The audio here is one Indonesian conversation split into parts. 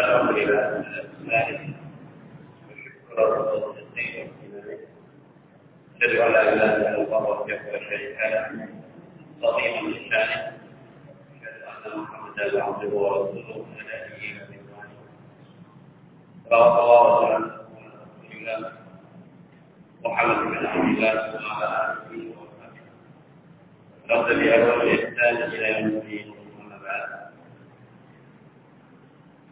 الحمد لله لا إله إلا الله وحده لا شريك له. عظيما لسانه أشهد أن محمدا عبده ورسوله هدى إلى صلوات الله وسلامه على محمد بن عبد الله وعلى آله وصحبه. لو تبعه الإحسان إلى يوم الدين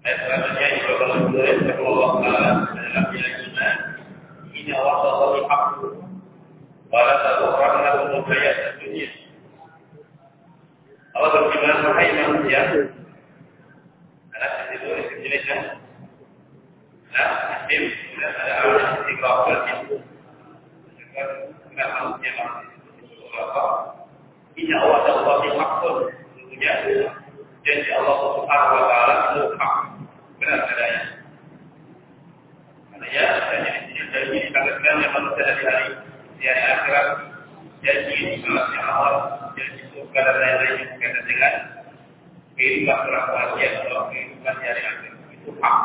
Allah iman ini Allah nah Nah, Subhanahu wa taala hak benar adanya. Di sini janji ditanggapkan yang manusia dari hari di hari akhirat janji di malam awal janji surga dan lain-lain yang berkaitan dengan kehidupan berbahagia atau kehidupan di hari akhir itu hak.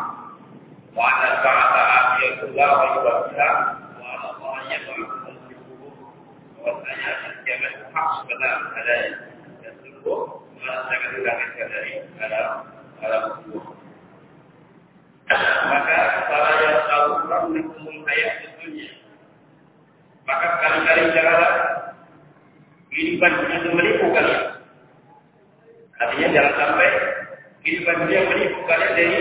Wa ana sa'ata akhirullah wa yuwaffiha wa ana Allah yab'athu bahwasanya kiamat hak benar adanya dan dari alam alam kubur. Maka para yang tahu rahmatul hayat dunia. Maka sekali-kali janganlah kehidupan dunia itu menipu kalian. Artinya jangan sampai kehidupan dunia menipu kalian dari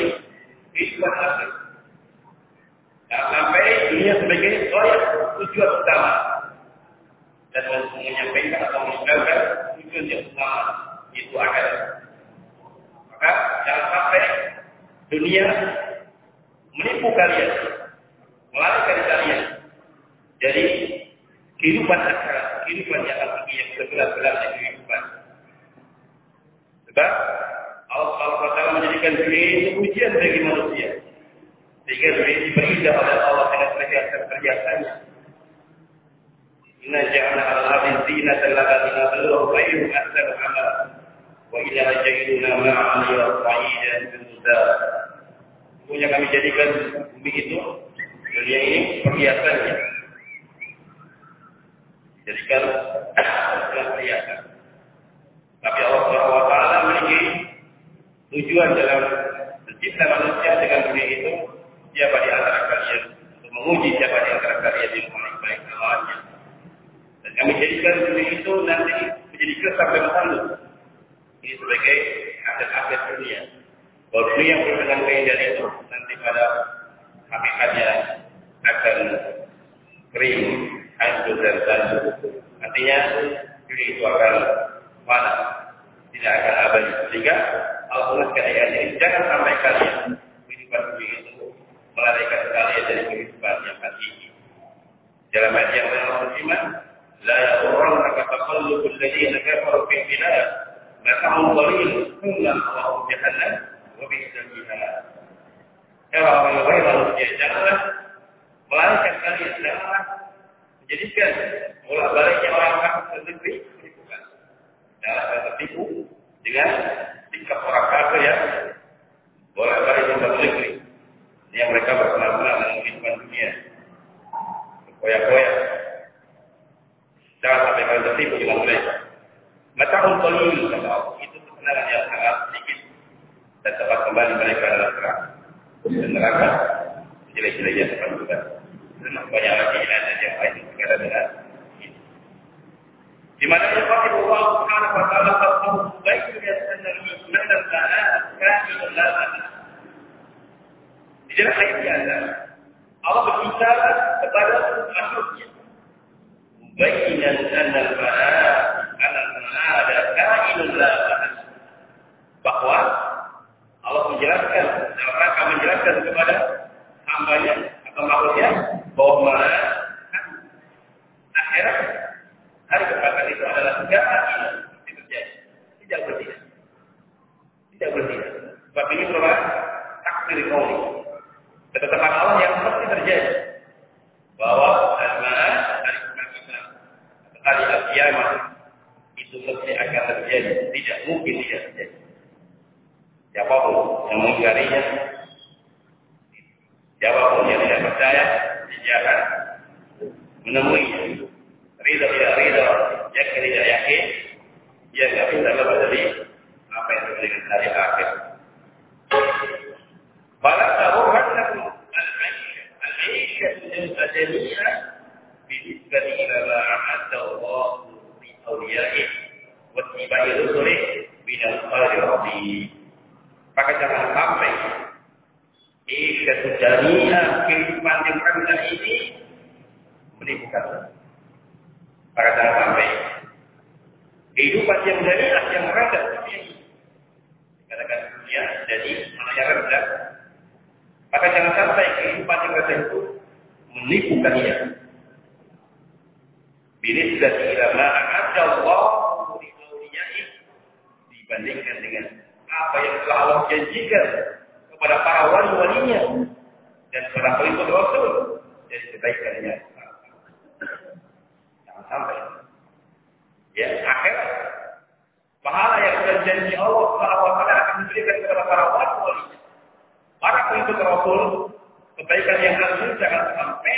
kehidupan akhir. Jangan sampai dunia sebagai soal tujuan utama dan menyampaikan atau meninggalkan tujuan yang utama itu akan maka jangan sampai dunia kalian. Melarikan kalian. Dari kehidupan akhirat kehidupan yang hakiki yang sebelah-belahnya kehidupan. Sebab Allah SWT menjadikan dunia ini ujian bagi manusia. Sehingga dunia diberikan oleh Allah dengan perhiasan-perhiasannya Inna ja'ala al-ardi zinatan laka linabluwahum ayyuhum ahsanu amala wa ila ja'ilna ma'amila sa'idan bin. Punya kami jadikan bumi itu dunia ini perhiasannya. Jadikan perhiasan. Tapi Allah wa taala memiliki tujuan dalam mencipta manusia dengan dunia itu siapa di antara kalian untuk menguji siapa di antara kalian yang paling baik amalannya. Dan kami jadikan dunia itu nanti menjadi kesar dan tanduk. Ini sebagai aset-aset dunia. Dunia yang berpegang keindahan itu nanti pada hakikatnya akan kering, hancur dan tanduk. Artinya dunia itu akan panas, tidak akan abadi. Sehingga Allah ayat ini, jangan sampai kalian أن menimbulkan. Maka jangan sampai kehidupan yang jami'ah yang ini. Dikatakan dunia jadi yang rendah. Maka jangan sampai kehidupan yang rendah itu menipukan ia. Binisbah ila ma'a'adda Allah dibandingkan dengan apa yang telah Allah janjikan kepada para wali-walinya dan kepada pengikut Rasul dari kebaikannya. Sampai. Ya, akhir pahala yang sudah janji Allah taala akan diberikan kepada para wali-walinya. Para pengikut Rasul kebaikan yang agung jangan sampai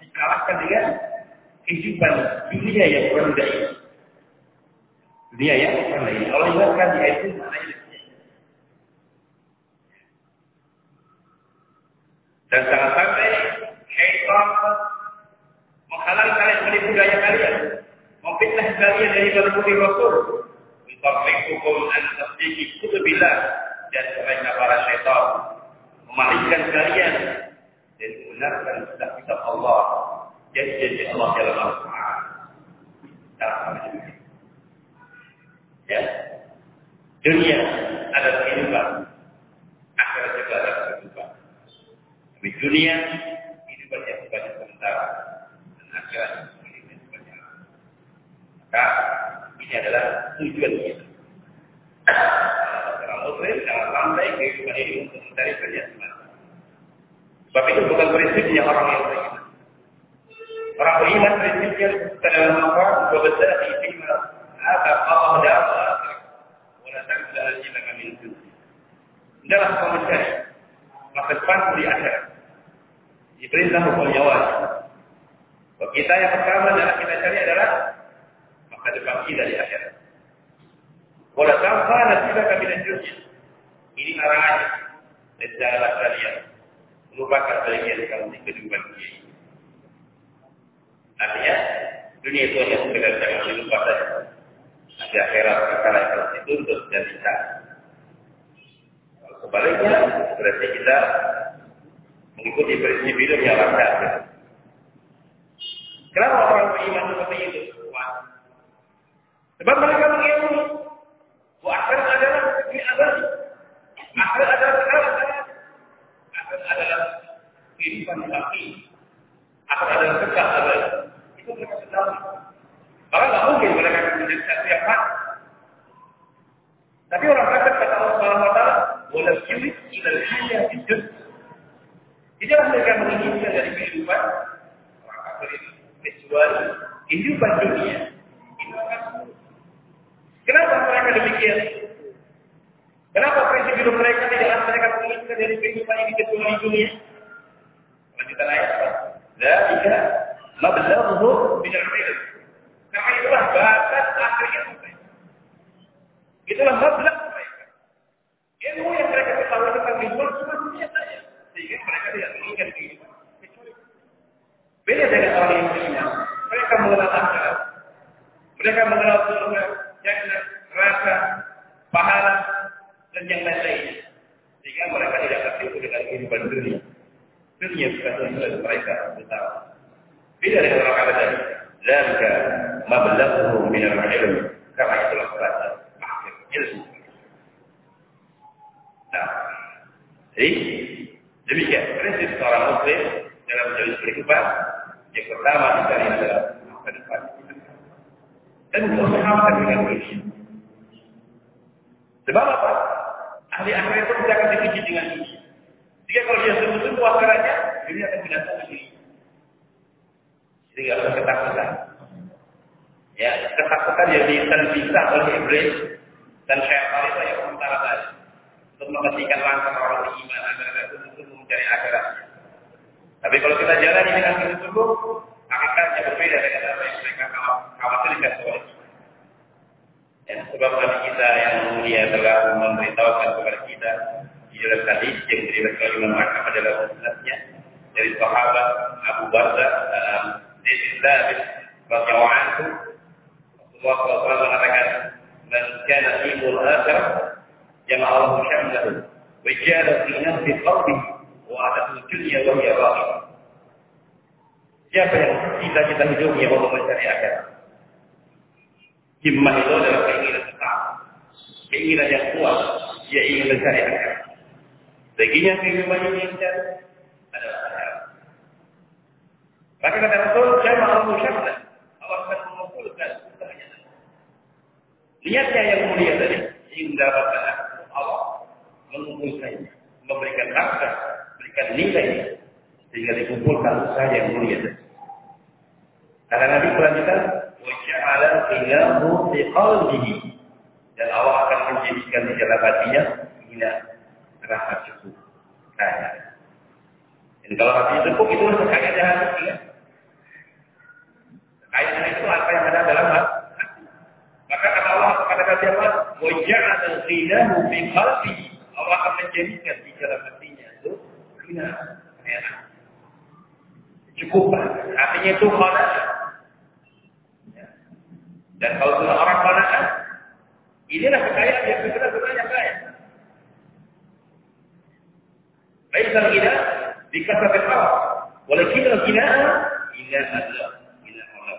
dikalahkan dengan kehidupan dunia yang rendah ini. Dunia yang rendah ini. Allah ingatkan di itu Dan jangan sampai menghalang kalian dari budaya kalian. Memfitnah kalian dari mengikuti Rasul. Yutabikukum an tasdiki kutubillah. Dan mereka para syaitan. Memalingkan kalian. Dan membenarkan kitab-kitab Allah. Jadi jadi Allah dalam Al-Quran. Ya. Dunia ada kehidupan. Akhirat juga ada kehidupan. Di dunia ini banyak banyak sementara dan ini banyak banyak. Maka ini adalah tujuan kita. Orang Muslim jangan sampai kehidupan ini untuk mencari kerja. Sebab itu bukan prinsipnya orang yang beriman. Orang beriman prinsipnya dalam makam berbesar di firman apa Allah dan Allah. Wala tansa al-jibaka min dunia. Dalam mencari masa depan di akhirat. Diperintah wajib. Bahwa kita yang pertama adalah kita cari adalah masa depan kita di akhirat. Wala tanfa nasibaka min dunia. Ini larangan dan janganlah kalian melupakan bagian kamu di kehidupan dunia ini. Artinya, dunia itu hanya sekedar jangan lupa saja. Nanti akhirat perkara yang harus dituntut dan dicari. Sebaliknya, berarti kita mengikuti prinsip hidup yang lancar. Kenapa orang beriman seperti itu? Sebab mereka mengilmu. Bahwa akhir adalah dunia abadi. Akhir adalah segala Akhir adalah kehidupan yang hati. Akhir adalah kekal abadi. Itu mereka sedang. Maka nggak mungkin mereka menjadi satu yang mati. Tapi orang kafir kata Allah Subhanahu wa taala, "Walau yurid ila al-hayya bid Inilah mereka menginginkan dari kehidupan orang kafir itu kecuali kehidupan dunia. Kenapa mereka demikian? Kenapa prinsip hidup mereka tidak mereka menginginkan dari kehidupan ini kecuali dunia? Lanjutan ayat apa? Dzalika mablaghuhu min al-ilm. Karena itulah batas akhirnya mereka. Itulah mablagh mereka. Ilmu yang mereka ketahui tentang kehidupan cuma dunia saja. Sehingga mereka tidak menginginkan kehidupan. Beda dengan orang yang beriman. Mereka mengenal akhirat. Mereka mengenal surga, jannah, neraka, pahala, dan yang lain-lain. Sehingga mereka tidak tertipu dengan kehidupan dunia. Dunia bukan tujuan mereka utama. Beda dengan orang kata tadi. Zalika mablaghuhum min al-ilm. Karena itulah batas akhir ilmu. Nah, jadi Demikian prinsip seorang muslim dalam menjalin kehidupan. Yang pertama dicari adalah masa depan. Dan berusaha dengan ini. Sebab apa? Ahli akhirat itu tidak akan dipuji dengan ini. Jika kalau dia sungguh-sungguh akhiratnya, ini akan binatang sendiri. Sehingga ada ketakutan. Ya, ketakutan yang bisa oleh iblis dan syaitan itu yang sementara tadi. Untuk menghentikan langkah orang beriman agar betul-betul mencari akhirat. Tapi kalau kita jalan ini dengan sungguh-sungguh, hakikatnya berbeda dengan apa yang mereka khawatirkan soal kita. Ya, sebab Nabi kita yang mulia telah memberitahukan kepada kita di dalam hadis yang diriwayatkan oleh Imam Ahmad adalah musnadnya dari sahabat Abu Barza dalam Zaid bin Thabit radhiyallahu anhu Rasulullah SAW mengatakan man kana fi akhirah jama'a Allah syamlahu wa jala fi nafsi qalbihi dunya wa hiya baghiyah Siapa yang cita-cita hidupnya untuk mencari akhirat? Himmah itu adalah keinginan tetap. Keinginan yang kuat. Dia ingin mencari akhirat. Baginya kehidupan ini yang mencari adalah akhirat. Maka kata Rasul, saya mahu musyaflah. Allah akan mengumpulkan usahanya. Niatnya yang mulia tadi, ingin mendapatkan Allah. Mengumpulkannya. Memberikan nafkah memberikan nilai sehingga dikumpulkan usaha yang mulia Karena Kata Nabi berlanjutan, "Waja'ala hina murti qalbihi." Dan Allah akan menjadikan di dalam hatinya hina rasa cukup. Kaya. Dan kalau hatinya cukup itu sekaya dengan hati. Ya. Kaya itu apa yang ada dalam hati. Maka kata Allah kepada kata siapa? Waja'ala hina fi qalbihi. Allah akan menjadikan di dalam hatinya itu hina kaya. Cukup. Artinya itu kaya. Dan kalau sudah orang kona'ah, inilah kekayaan yang sebenarnya kaya. Laisal gina dikasahkan Allah. Walakin al-gina ila Allah. Ila Allah.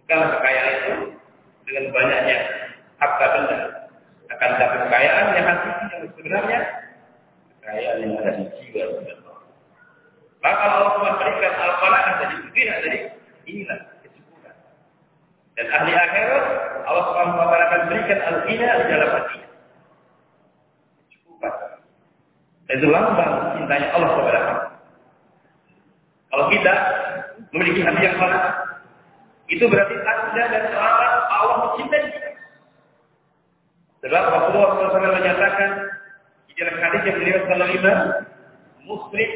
Bukanlah kekayaan itu dengan banyaknya harta benda. Akan tapi kekayaan yang hakiki yang sebenarnya kekayaan yang ada di jiwa sebenarnya. Maka Allah memberikan al-qana'ah tadi, gina tadi, inilah dan ahli akhirat Allah Subhanahu wa taala akan berikan al-ghina di dalam hati. Cukupan. Dan itu lambang cintanya Allah kepada kamu. Kalau kita memiliki hati yang mana, itu berarti tanda dan selamat Allah mencintai kita. Sebab Rasulullah SAW menyatakan di dalam hadis yang beliau oleh Imam Muslim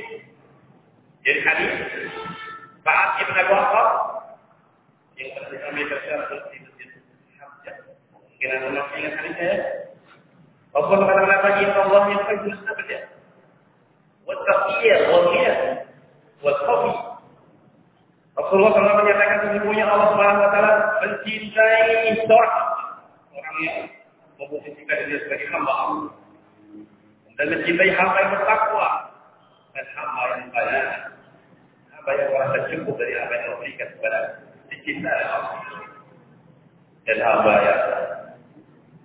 jadi hadis Sa'ad ibn Abu Waqqas yang kami tercatat di masjid Hamzah. Mungkin anda masih ingat hadis saya? Rasulullah mengatakan apa? Inna Allah yang fajr sabda. Wattaqiyah, wal-ghiyah, wal-khafi. Rasulullah SAW menyatakan sesungguhnya Allah Subhanahu wa mencintai seorang orang yang memposisikan diri sebagai hamba Allah. Dan mencintai hamba yang bertakwa dan hamba yang baik. Hamba yang merasa cukup dari apa yang Allah berikan kepada dicinta oleh Allah dan hamba yang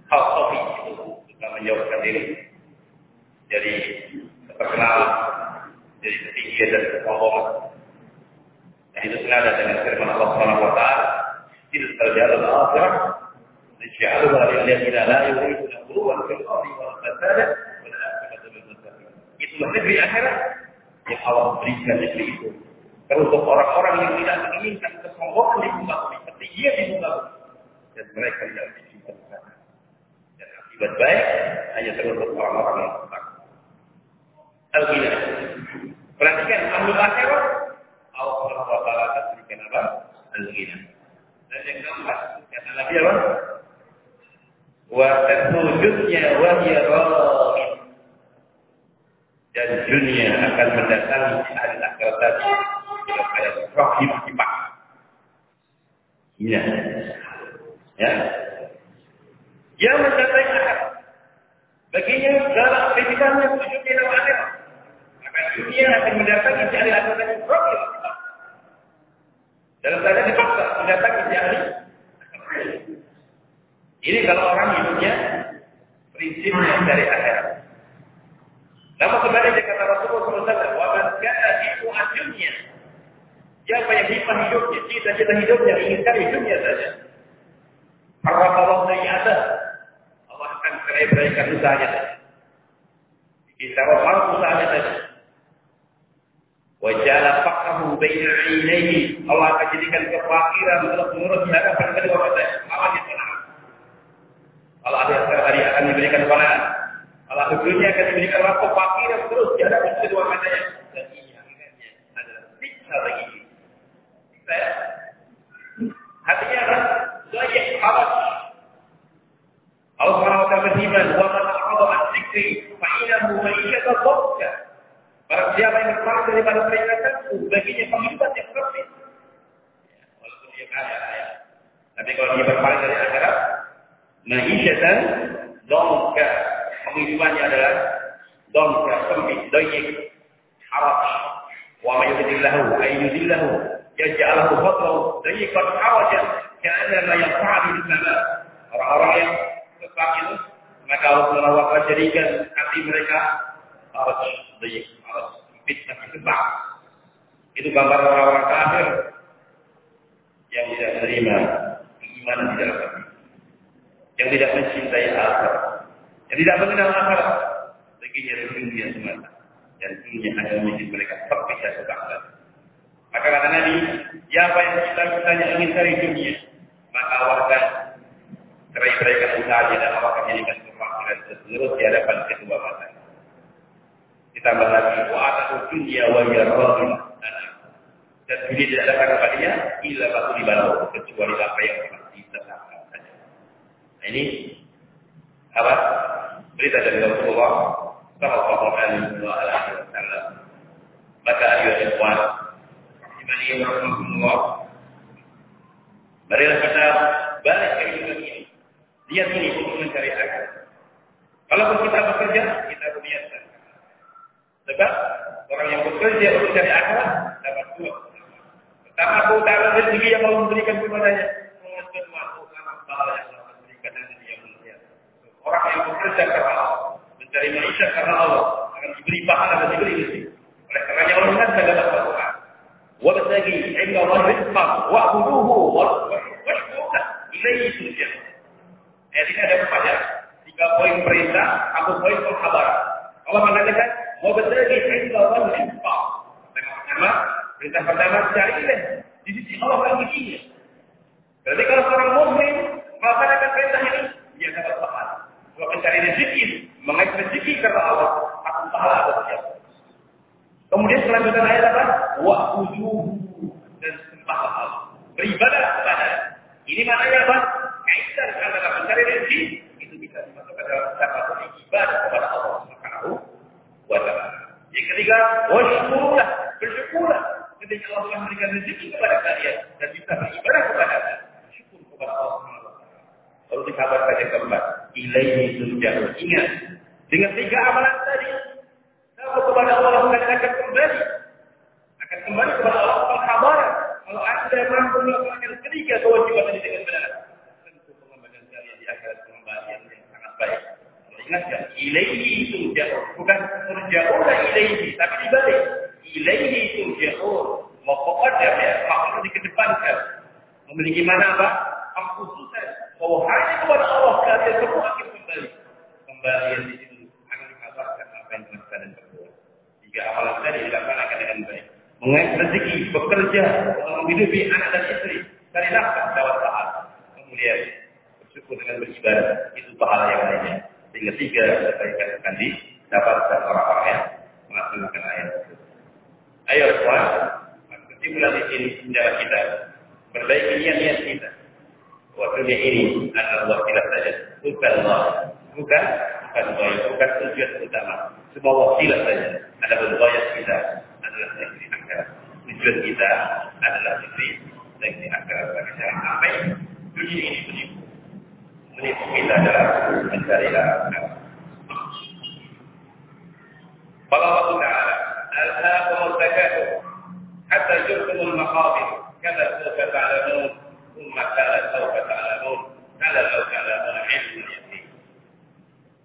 hal sofi itu juga menjauhkan diri dari keterkenalan dari ketinggian dan kesombongan. Dan itu senada dengan firman Allah Subhanahu naj'aluha lil ladzina la yuriduna ghuluwan fil ardi wa fasada wal akhiratu lil muttaqin itulah negeri akhirat yang Allah berikan negeri itu untuk orang-orang yang tidak menginginkan kesombongan di muka bumi, ketinggian di muka bumi, dan mereka tidak dicinta sana. Dan akibat baik hanya teruntuk orang-orang yang bertakwa. Al-Ghina. Perhatikan, ambil akhirat, Allah taala akan berikan apa? Al-Ghina. Dan yang keempat, kata Nabi apa? Wa tatwujudnya wa hiya dan dunia akan mendatangi si ahli akhirat tadi ayat rahim kipak. Iya. Ya. Yang mendatangi akhirat. Baginya segala aktivitasnya tujuh dalam akhirat. Maka dunia akan mendatangi si ahli akhirat tadi rahim. Dalam keadaan dipaksa mendatangi si ahli Ini kalau orang hidupnya prinsipnya dari akhirat. Namun sebaliknya kata Rasulullah SAW, wa man kana hidu dunya. Siapa yang hikmah hidupnya, cita-cita hidupnya, inginkan hidupnya saja. Harap Allah ada. Allah akan cerai-beraikan usahanya saja. Kita mampu usahanya saja. Wajala faqahu baina ainaihi. Allah akan jadikan kefakiran terus menerus di hadapan kedua mata. Allah tenang. Allah akhir hari akan diberikan panah. Allah dunia akan diberikan waktu kefakiran terus di hadapan kedua matanya. Dan ini akhirnya adalah siksa bagi saya. Hatinya apa? Zayyak haraj. Allah SWT berfirman, "Wa man a'rada an dzikri fa innahu ma'isyatan dhanka." Barang siapa yang berpaling daripada peringatanku, baginya penghidupan yang sempit. Ya, walaupun dia kaya, ya. Tapi kalau dia berpaling dari akhirat, ma'isyatan dhanka. Penghidupannya adalah dhanka, sempit, dayyik, haraj. Wa may yudillahu ay yudillahu yaj'alahu fadlahu dayyiqan harajan ka'annama yas'adu di sama. Orang-orang yang itu maka Allah SWT jadikan hati mereka dayyik, harus fitnah. Itu gambar orang-orang kafir yang tidak menerima iman di dalam hati. Yang tidak mencintai akhirat. Yang tidak mengenal akhirat. Baginya dunia semata. Dan dunia hanya memiliki mereka terpisah sebab. Maka kata Nabi, siapa yang kita citanya ingin cari dunia, maka Allah akan cerai-ceraikan usahanya dan Allah akan jadikan kefakiran terus di hadapan kedua mata. Ditambah lagi, wa atatu dunia wa Dan dunia tidak datang kepadanya, ila batu di balau, kecuali apa yang pernah ditetapkan saja. Nah ini, apa? Berita dari Rasulullah Sallallahu Alaihi Wasallam. Maka ayat ikhwan, Imani Rasulullah. Marilah kita balik ke hidup ini. Lihat ini untuk mencari akhirat. Kalau kita bekerja, kita Sebab orang yang bekerja untuk mencari akhirat dapat dua. Pertama, keutamaan rezeki yang Allah memberikan kepadanya. Kedua, keutamaan pahala yang Allah berikan dan dia mulia. Orang yang bekerja karena Allah, mencari maisha karena Allah, akan diberi pahala dan diberi rezeki. Oleh karena Allah mengatakan dalam Al-Quran, وابتغي عند الله رزقا واعبدوه واشكروه اليه ترجعون. Ayat ini ada empat ya. Tiga poin perintah, satu poin penghabaran. Allah mengatakan, wabtaghi inda Allah rizqa. Dengan pertama, perintah pertama ilmu. Di sisi Allah rezekinya. Berarti kalau seorang muslim melaksanakan perintah ini, dia dapat pahala. Kalau mencari rezeki, mengais rezeki karena Allah, akan pahala atas siapa. Kemudian kelanjutan ayat apa? Wa'buduhu dan sembahlah Allah. Beribadah kepada Ini maknanya apa? Kaitan antara mencari rezeki itu bisa dimasukkan dalam satu ibadah kepada Allah wa. Yang ketiga, wasyukurlah, bersyukurlah ketika Allah telah memberikan rezeki kepada kalian dan bisa beribadah kepada Allah. Syukur kepada Allah Subhanahu. Lalu dikabarkan yang keempat, ilaihi turja'un. Ingat, dengan tiga amalan tadi, kalau kepada Allah akan kembali. Akan kembali kepada Allah pengkabaran. Kalau anda mampu melakukan ketiga kewajiban ini dengan benar. Tentu pengembalian kalian di akhirat pengembalian yang sangat baik. Ya, ilaihi turja'un. Bukan turja'un ilaihi, tapi dibalik. Ilaihi turja'un. Pokoknya ya, maksudnya dikedepankan. Memiliki mana apa? Pengkhususan. Bahwa hanya kepada Allah kalian semua akan kembali. Kembalian di situ akan dikabarkan apa yang dilakukan dan berbuat. Jika amalan tadi dilaksanakan dengan baik. Mengais rezeki, bekerja, menghidupi anak dan istri. Cari nafkah dapat pahala. Kemudian bersyukur dengan beribadah. Itu pahala yang lainnya. Sehingga tiga kebaikan akan didapatkan orang-orang yang melaksanakan ayat itu. Ayo, Tuhan. Kesimpulan di sini senjata kita. Perbaiki niat-niat kita. Dunia ini adalah wasilah saja. Bukan Allah. Bukan bukan baik, bukan tujuan utama. Semua wasilah saja. Ada berbayar kita adalah negeri akhirat. Tujuan kita adalah negeri negeri akhirat. Jangan sampai dunia ini menipu kita dalam mencari Allah Ta'ala, hatta zurtumul maqabir." kala sawfa ta'lamun, thumma kala kala law ta'lamun ilmu.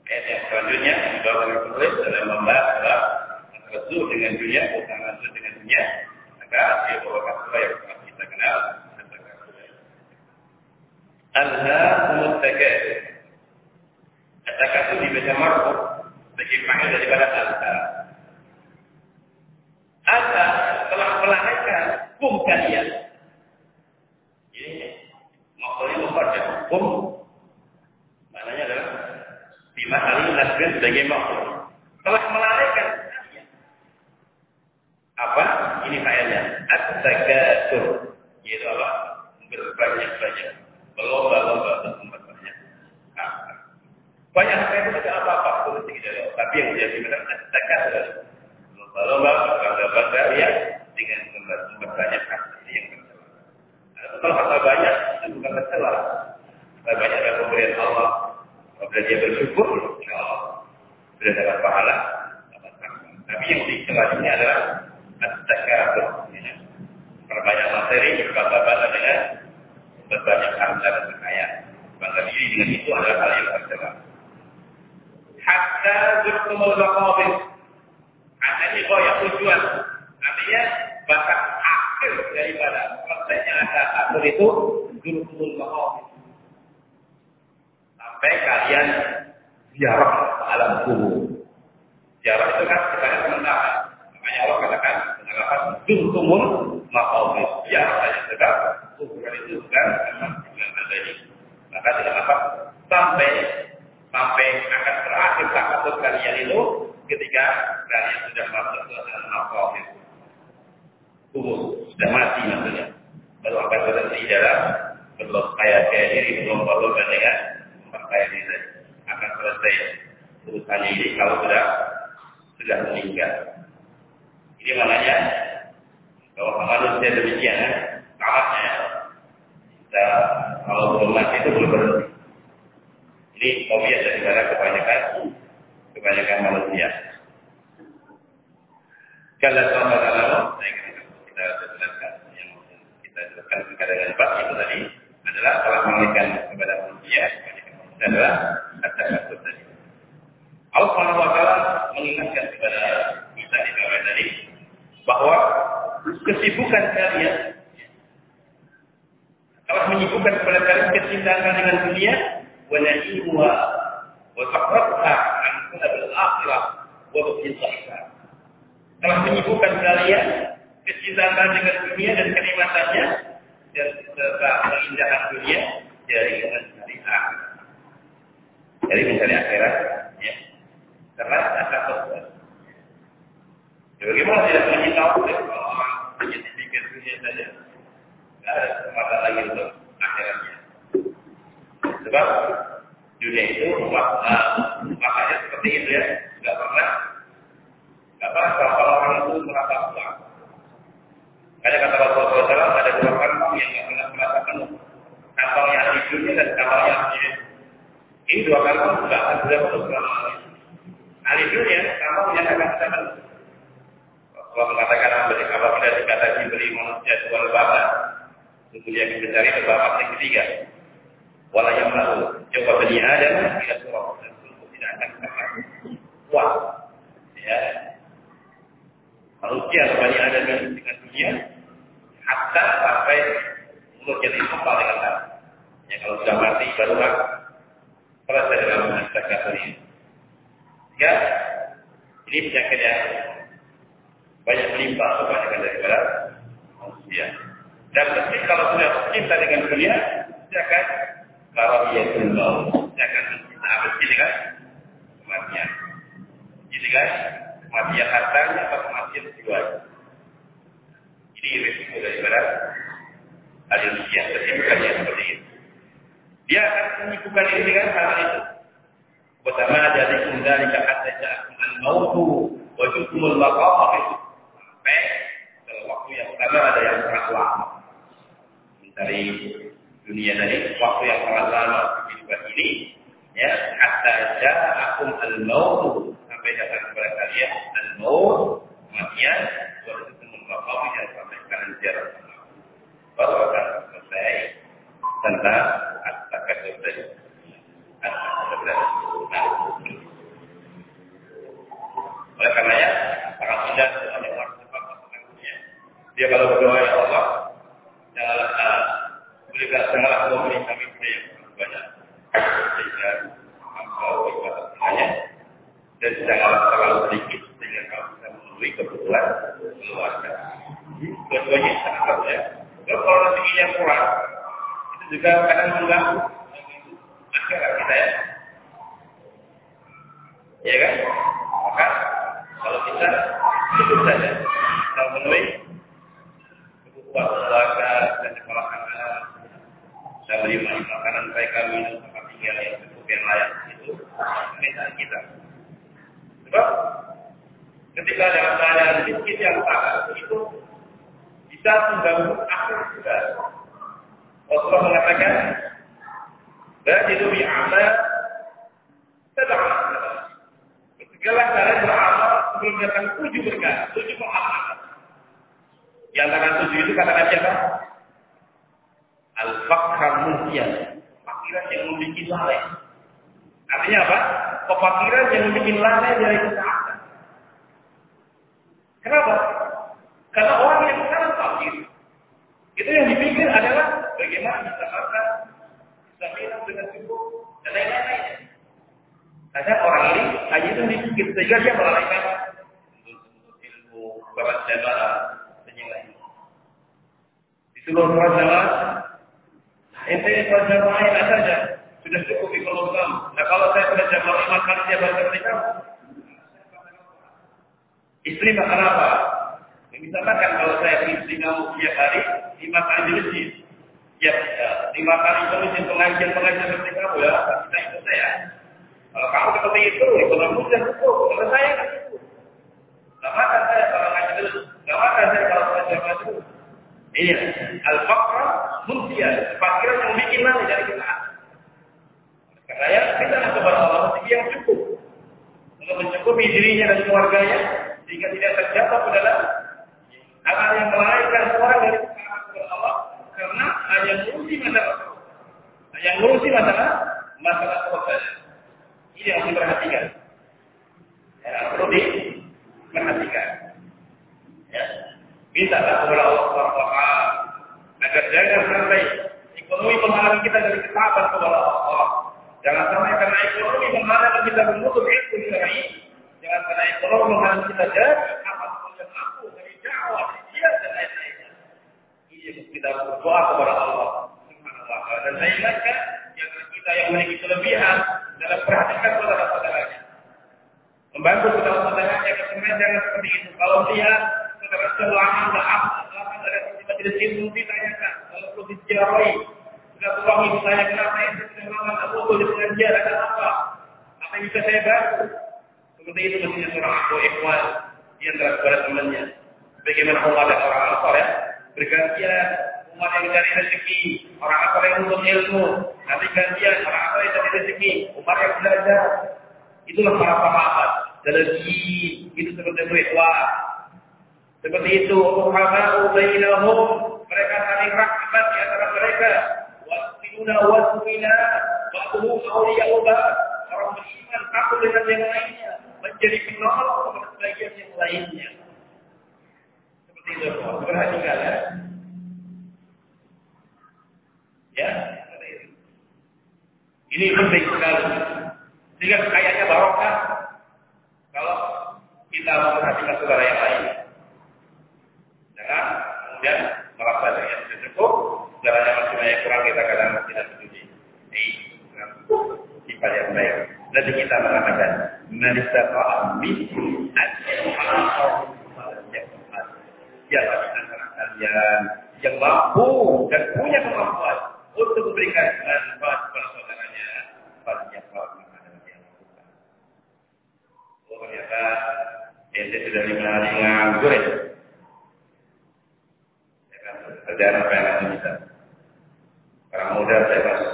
Ayat yang selanjutnya dibawa oleh dalam membahas bab dengan dunia, utang dengan dunia, maka dia bawakan yang kita kenal Al-Ha'umut Takasur. At-Takasur dibaca marfu sebagai panggil daripada Al-Ha. Al-Ha telah melahirkan kum kalian. Ini maksudnya membaca kum maknanya adalah bima kali nasbin sebagai maksud. Telah melahirkan apa? Ini faedahnya. At-Takasur. Yaitu apa? Berbanyak-banyak. Berlomba-lomba untuk. Nah, banyak harta itu tidak apa-apa. Tapi yang menjadi benar At-Takasur. Lomba-lomba, berbangga-bangga ya dengan memperbanyak harta ini yang tercela. Nah, kalau harta banyak, itu bukan tercela. Harta banyak adalah pemberian Allah. Apabila dia bersyukur, insya Allah. Sudah dapat pahala. Tapi yang dicela ini adalah at-takabur. Ya. Perbanyak materi, berbangga-bangga dengan berbanyak harta dan kekayaan. Bangga diri dengan itu adalah hal yang tercela. Hatta zurtumul maqabir. Hatta ini goyah tujuan. Artinya batas akhir daripada prosesnya ada akhir itu zurtumul maqabir. Sampai kalian ziarah alam kubur. Ziarah itu kan sebenarnya sementara. Makanya Allah katakan dengan lafaz zurtumul maqabir. Ya, hanya sedar kuburan itu bukan memang bukan abadi. Maka dengan lafaz sampai sampai akan terakhir takatut kalian itu ketika kalian sudah masuk ke dalam maqabir. Kubur sudah mati maksudnya. Baru akan berhenti dalam belum kaya kaya diri belum perlu dengan memperkaya diri akan selesai urusannya ini kalau sudah sudah meninggal. Ini maknanya bahwa manusia demikian, kawannya kita kalau belum mati itu belum berhenti. Ini fobia daripada kebanyakan kebanyakan manusia. Kalau sama dalam saya kira kita jelaskan yang kita jelaskan kepada dengan Pak itu tadi adalah telah memberikan kepada manusia manusia adalah kata kata tadi. Allah Subhanahu wa taala mengingatkan kepada kita di bawah tadi bahwa kesibukan kalian telah menyibukkan kepada kalian kecintaan dengan dunia wa na'imuha wa taqratha an kunabil akhirah wa telah menyibukkan kalian kecintaan dengan dunia dan kenikmatannya dan keindahan dunia dari mencari akhirat dari mencari akhirat ya karena akan terbuat. Ya, bagaimana tidak mencinta Allah kalau orang hanya dipikir dunia saja? Tidak ada kesempatan lagi untuk akhiratnya. Sebab dunia itu uh, makanya seperti itu ya, nggak pernah nggak pernah kalau orang itu merasa puas. Ada kata Rasulullah SAW ada dua kantong yang nggak pernah merasa penuh. Kantong yang di dunia dan kantong yang di ini dua kantong nggak akan sudah penuh selama Ahli dunia, kamu menyatakan kita Allah mengatakan apabila dikatakan diberi manusia dua lebaran, sesungguhnya yang mencari lebaran yang ketiga. Walau yang lalu, coba bani Adam tidak surah dan sungguh tidak akan pernah kuat. Ya, manusia bani yang dengan dunia, hatta sampai jadi kepal dengan tanah. Ya kalau sudah mati barulah selesai dengan mengajarkan ini. Ya, ini penyakit yang banyak menimpa kebanyakan daripada manusia. Dan pasti kalau sudah cinta dengan dunia, dia akan kalau ia mau, dia akan mencinta abadi dengan kematian. Jadi kan, kematian hartanya atau kematian jiwanya. Ini risiko daripada manusia. Kesibukannya seperti itu. Dia akan menyibukkan diri dengan hal itu. Pertama dari kembali ke hatta ja'akum al-mautu wa jukumul maqamah sampai dalam waktu yang pertama ada yang sangat lama. Dari dunia tadi waktu yang sangat lama kehidupan ini ya hatta ja'akum al-mautu sampai datang kepada kalian al-maut kematian wa jukumul maqamah yang sampai kalian ziarah bawakan selesai tentang aspek-aspek. Oleh karenanya, sangat mudah semuanya orang cepat melakukannya. Dia kalau berdoa ya Allah, janganlah eh, berikan janganlah Allah beri kami beri yang banyak sehingga engkau semuanya dan janganlah terlalu sedikit sehingga kau bisa memenuhi kebutuhan keluarga. Keduanya sangat. Ya. Kalau kalau rezekinya kurang, itu juga kadang mengganggu akhirat kita ya. Ya kan? Maka kalau kita cukup saja kita memenuhi kebutuhan keluarga dan sekolah anak dan beri makanan mereka minum tempat tinggal yang cukup yang layak itu permintaan kita. Sebab ketika dalam keadaan miskin yang tak itu bisa mengganggu akhir kita. Rasulullah mengatakan, "Bajidu bi'amal tad'an." Segala cara beramal sebelum tujuh berkah, tujuh muamalah. Di antara tujuh itu katakan siapa? Al-Fakhr Muhyan. Fakiran yang memiliki lalai. Artinya apa? Kefakiran yang memiliki lalai dari ketaatan. Kenapa? Karena orang yang itu yang dipikir adalah bagaimana bisa makan, bisa minum dengan cukup, dan lain-lainnya. Karena orang ini hanya itu dipikir, sehingga dia melalaikan ilmu, barat jamaah, dan yang lain. Disuruh sholat jamaah, ente sholat jamaah enak saja, sudah cukup di kolom kamu. Nah kalau saya sudah jamaah lima kali dia baca kamu, istri makan apa? Misalkan kalau saya istri kamu tiap hari lima kali di ya, ya. Lima kali di masjid pengajian pengajian seperti kamu ya, kita ikut saya. Kalau kamu seperti itu, itu kamu sudah cukup. Kalau saya kan itu, nggak makan saya kalau ngaji dulu, nggak makan saya kalau jamaah dulu. Iya, al-fakra muntian, fakiran yang bikin lari dari kita. Karena ya kita kepada Allah rezeki yang cukup. Untuk mencukupi dirinya dan keluarganya sehingga tidak terjatuh ke dalam hal yang melahirkan orang dari karena hanya ngurusi masalah hanya ngurusi masalah masalah proses ini yang diperhatikan. Ya, perlu diperhatikan. Ya mintalah kepada Allah SWT agar jangan sampai ekonomi menghalangi kita dari ketaatan kepada Allah jangan sampai karena ekonomi menghalangi kita menutup ilmu syar'i jangan karena ekonomi menghalangi kita dari kita berdoa kepada Allah Subhanahu wa taala. Dan saya ingatkan yang kita yang memiliki kelebihan dalam perhatikan saudara-saudaranya membantu saudara-saudaranya kemudian jangan seperti itu. Kalau dia saudara selama maaf selama ada tidak ilmu ditanyakan kalau perlu dijarai sudah tuangi misalnya kenapa itu lama tak butuh di pengajian ada apa? Apa yang bisa saya bantu? Seperti itu mestinya seorang aku ikhwan di antara kepada temannya. Bagaimana Umar dan orang Ansar ya bergantian Umar yang cari rezeki. Orang Ansar yang menuntut ilmu. Nanti gantian orang Ansar yang cari rezeki. Umar yang belajar. Itulah para sahabat. Zeleki itu seperti itu seperti itu. Bainahum. Mereka saling rahmat di antara mereka. Wasfina wasfina ba'duhum awliya'u orang beriman takut dengan yang lainnya. Menjadi penolong kepada sebagian yang lainnya itu perhatikan ya ya ini penting sekali. Sehingga kayaknya barokah kalau kita memperhatikan saudara yang lain. Jangan kemudian merasa yang sudah cukup saudaranya masih banyak kurang kita kadang tidak setuju. Ini sifat yang baik. Nanti kita mengatakan Narisafa minkum Ya, di antara kalian yang mampu dan punya kemampuan untuk memberikan manfaat kepada saudaranya, banyak banget yang lakukan. Oh, ternyata ente sudah lima hari nganggur ya. Ya kan, apa yang kamu bisa? Orang muda saya masuk.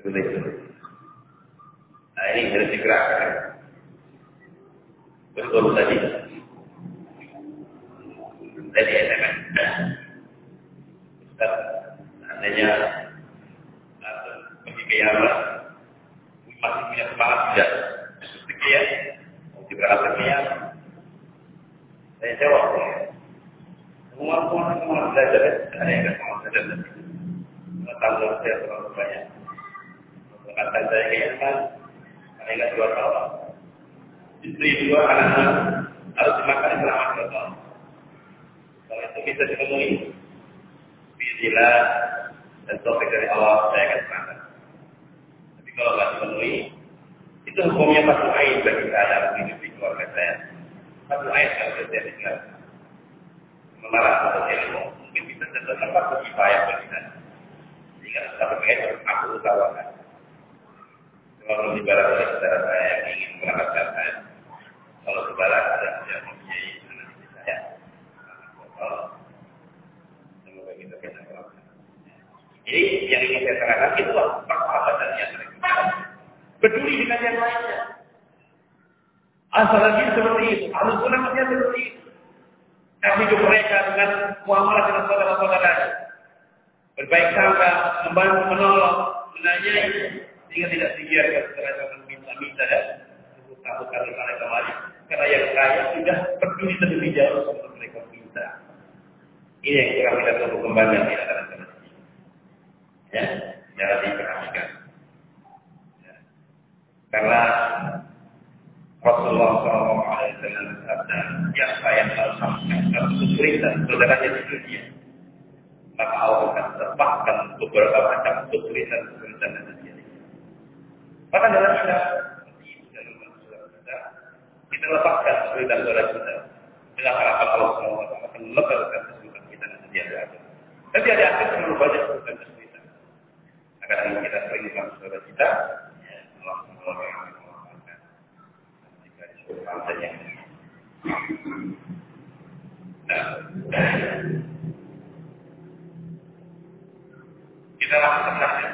Seperti itu. Nah ini harus digerakkan. Betul tadi. Tadi ya kan. Ustaz, seandainya pergi ke Yaman, masih punya semangat tidak? Sekian, mau diberangkatkan yang saya jawab. Semua semua semua belajar, ada yang semua belajar. Pengetahuan saya terlalu banyak. Pengetahuan saya keyakinan, ada yang dua tahun. Istri dua, anak-anak harus dimakan selama dua tahun. Bisa dipenuhi, Bismillah dan topik dari Allah saya akan semangat. Tapi kalau nggak dipenuhi, itu hukumnya satu air bagi saya hidup di keluarga saya. Satu air kalau saya tinggal. Memarah atau ilmu, mungkin bisa tetap tempat berkifayah bagi saya. Jika satu air aku utamakan. Cuma belum dibalas oleh saudara saya yang ingin berangkat saya. Kalau kebalas saya tidak mempunyai anak saya. Semoga kita bisa melakukan. Jadi yang ingin saya itu persahabatan yang mereka peduli dengan yang lainnya. Asalnya seperti itu, harus gunakannya seperti itu. Kami hidup mereka dengan muamalah dengan saudara-saudaranya. Berbaik sangka, membantu, menolong, menanyai, sehingga tidak dibiarkan setelah minta-minta dan kali kembali. Karena yang kaya sudah peduli terlebih jauh untuk mereka minta. Ini yang kita kita tunggu kembali akan terjadi. Ya, jangan diperhatikan. Ya. Karena Rasulullah SAW bersabda, yang saya harus sampaikan kesulitan saudaranya di dunia, maka Allah akan tempatkan beberapa macam kesulitan kesulitan yang terjadi. Maka dalam kita kita lepaskan kesulitan saudara kita dengan harapan Allah SWT akan melepaskan kesulitan kita dan ada. Tapi ada akhir terlalu banyak kesulitan kita sering dengan saudara kita, ya Allah SWT saja. Kita lakukan saja.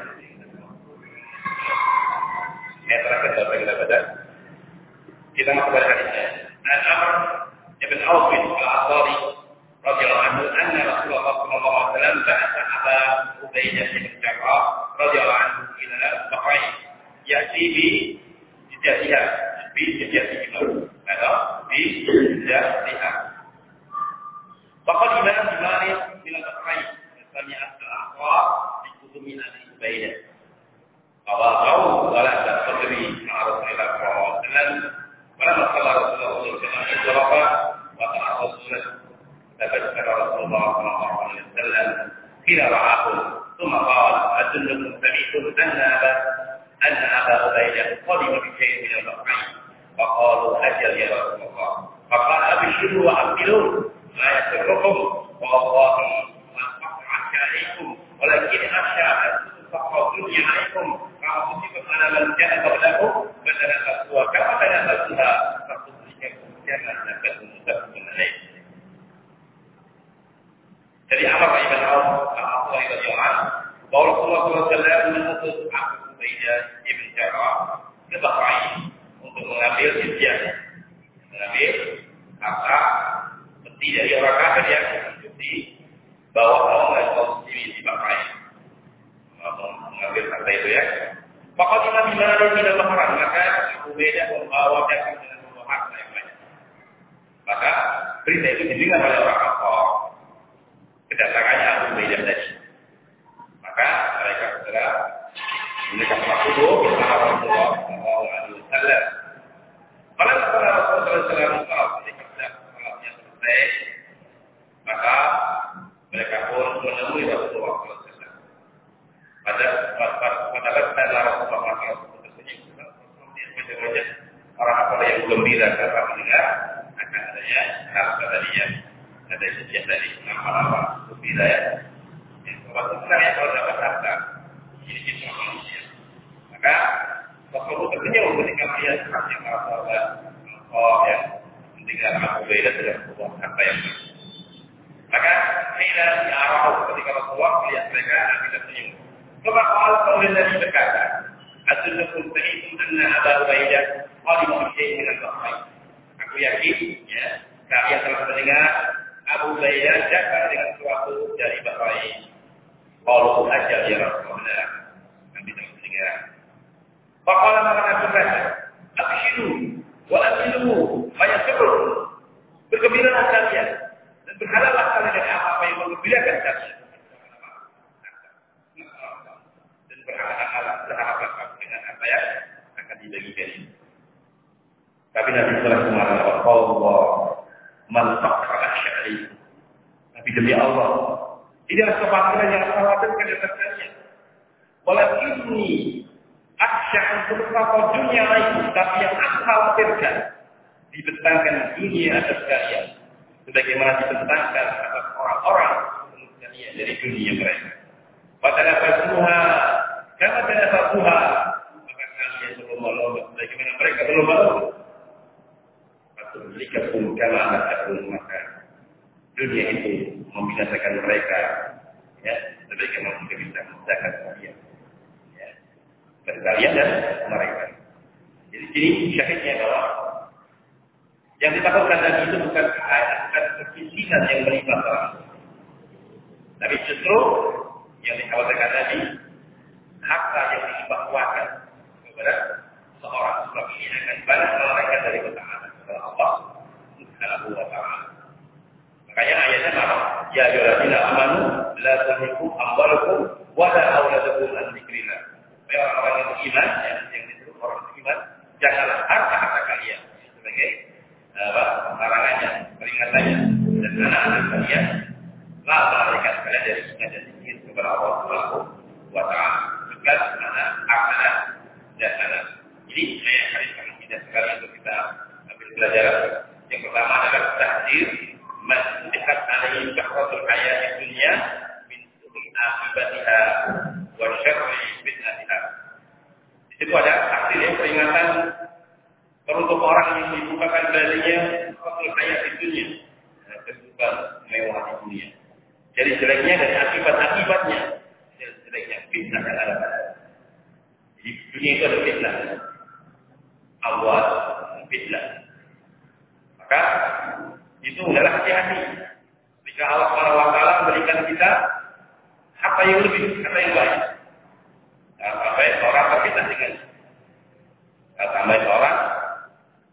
Yang terakhir apa kita baca? Kita pada hadisnya. Dan Amr ibn Auf bin Al-Asari radhiyallahu anhu anna Rasulullah sallallahu alaihi wasallam ba'atha Ubaidah bin radhiyallahu anhu ila Bahrain. Ya'ti bi jatiha bi jatiha atau bi jatiha Bahkan Imam Jumari bilang Bahrain. Misalnya al-Aqwa di Kutumi Abi Ubaidah bahwa kau wala tasri ma'ruf ila Qur'an wala masalah Rasulullah sallallahu alaihi wasallam wa dapat kata Rasulullah sallallahu alaihi wasallam kira ra'ahu ثم قال أدلكم سمعتم أن أبا أن أبا عبيدة قدم بشيء من البحرين فقالوا أجل يا رسول الله. فقال أبشروا وأقبلوا لا يسركم. والله ما قطع عليكم ولكن أخشى أن الدنيا عليكم كتب على من كان قبلكم فتنافسوها كما تنافسوها فتصبحكم كما نفسوا Jadi Amr bin Auf Al-Asri radhiyallahu bahwa Rasulullah SAW mengutus Abu Ubaidah ibn Jarrah ke Bahrain untuk mengambil jizyah, mengambil harta peti dari orang kafir yang di bawah naungan kaum muslimin di Bahrain. Mengambil harta itu ya. Pokok kita di mana tidak Bahrain, maka Abu Ubaidah membawa dengan membawa harta yang banyak. Maka berita itu didengar oleh orang kafir kedatangannya Abu Ubaidah tadi. Maka mereka segera menekan waktu bersama Rasulullah Sallallahu Alaihi Wasallam. Kalau setelah Rasulullah Sallallahu ketika sudah sholatnya selesai, maka mereka pun menemui Rasulullah Sallallahu Alaihi Wasallam. Pada pada pada Rasulullah Sallallahu Alaihi Wasallam orang apa yang gembira karena mendengar akan adanya harta tadi yang ada sejak dari nama-nama gembira ya. Yang sebenarnya kalau dapat harta ini citra manusia. Maka Rasulullah tersenyum ketika melihat yang para sahabat oh yang mendengar Abu Ubaidah sudah membawa harta yang bagus. Maka Hina di arah ketika Rasulullah melihat mereka Nabi tersenyum. Coba kalau kemudian Nabi berkata, Adullukum sa'idun anna Abu Ubaidah qadimu bisyai'in min al-bahrain. Aku yakin ya, kalian telah mendengar Abu Ubaidah datang dengan sesuatu dari Bahrain. Kalau ajal ya Rasulullah. Nabi telah mendengar. Faqala maka Nabi berkata, Abshiru, Wa amilu fayasurru. Bergembiralah kalian dan berharaplah kalian dari apa-apa yang menggembirakan kalian. Dan berharaplah berharaplah dengan apa yang akan dibagikan ini. Tapi Nabi Sallallahu Alaihi Wasallam Allah man faqara syari. Tapi demi Allah, tidak kefakiran yang khawatirkan atas kalian. Walakinni aksya untuk dunia lagi, tapi yang aku khawatirkan dibentangkan dunia atas kalian. Sebagaimana dibentangkan atas orang-orang kalian dari dunia mereka. Pada dapat Tuhan, karena pada dapat Tuhan, maka kalian berlomba-lomba. Bagaimana mereka berlomba-lomba. Fatulikakum kama amatakun maka dunia itu membinasakan mereka. Ya, sebagaimana juga bisa membinasakan kalian. Ya, dari kalian dan mereka. Jadi sini syahidnya bahwa yang ditakutkan tadi itu bukan bukan kekisinan yang menimpa orang. Tapi justru yang dikhawatirkan tadi harta yang dibakwakan kepada seorang sebab ini akan banyak melarikan dari ketaatan kepada Allah Subhanahu wa taala. Makanya ayatnya apa? Ya ayyuhalladzina amanu la tulhikum amwalukum wa la auladukum an dzikrillah. Ya orang yang beriman ya, yang disebut orang beriman, janganlah harta-harta kalian sebagai apa larangannya, peringatannya dan anak-anak kalian lah melarikan kalian dari ingat dan zikir kepada Allah Subhanahu wa taala. Juga mana amanah dan anak. Jadi saya hadis sangat indah sekali untuk kita ambil pelajaran. Yang pertama adalah tahdir masdikat alaihi syahratul hayat dunia min su'i akibatiha wa syarri fitnatiha. Di situ ada tahdir yang peringatan untuk orang yang dibukakan baginya syahratul hayat di dunia. Kehidupan mewah di dunia. Jadi jeleknya dan akibat-akibatnya. Jeleknya fitnah yang ada pada. Jadi dunia itu ada fitnah. Awal fitnah. Maka itu adalah hati-hati. Jika Allah SWT memberikan kita apa yang lebih, apa yang baik. Apa yang orang berfitnah dengan tambah orang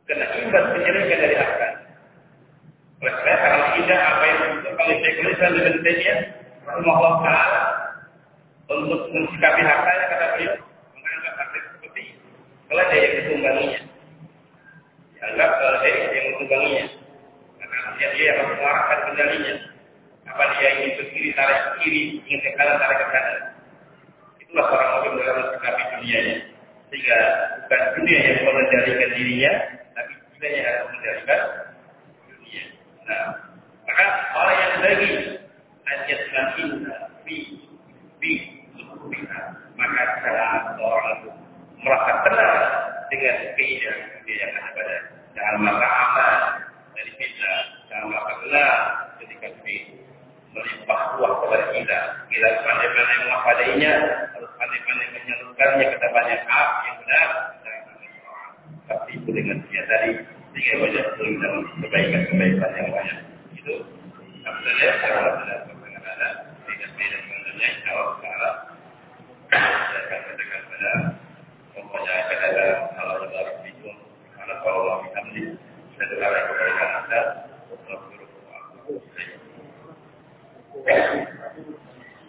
kena imbas kejelekan dari harta. Oleh karena karena tidak apa yang disebut oleh Syekhul Islam Ibn Taimiyah rahimahullah taala untuk mensikapi hartanya kata beliau menganggap harta seperti keledai yang ditungganginya. Dianggap keledai yang ditungganginya. Karena dia dia yang mengarahkan kendalinya. Apa dia ingin ke kiri tarik ke kiri, ingin ke kanan tarik ke kanan. Itulah orang mungkin dalam mensikapi dunianya. Sehingga bukan dunia yang mengendalikan dirinya, tapi dia yang harus mengendalikan dunia. Nah, maka orang yang bagi ayat lain bi bi kita maka cara orang merasa tenang dengan keinginan dia pada dalam maka apa dari kita dalam maka gelar ketika itu melimpah kuah kepada kita. Kita pandai-pandai mengapadainya harus pandai-pandai menyalurkannya ke tempat yang A yang benar tapi itu dengan dia tadi sehingga banyak turun dalam kebaikan-kebaikan yang banyak. Itu sebenarnya kalau ada kadang-kadang tidak beda sebenarnya kalau sekarang saya akan katakan pada Thank you.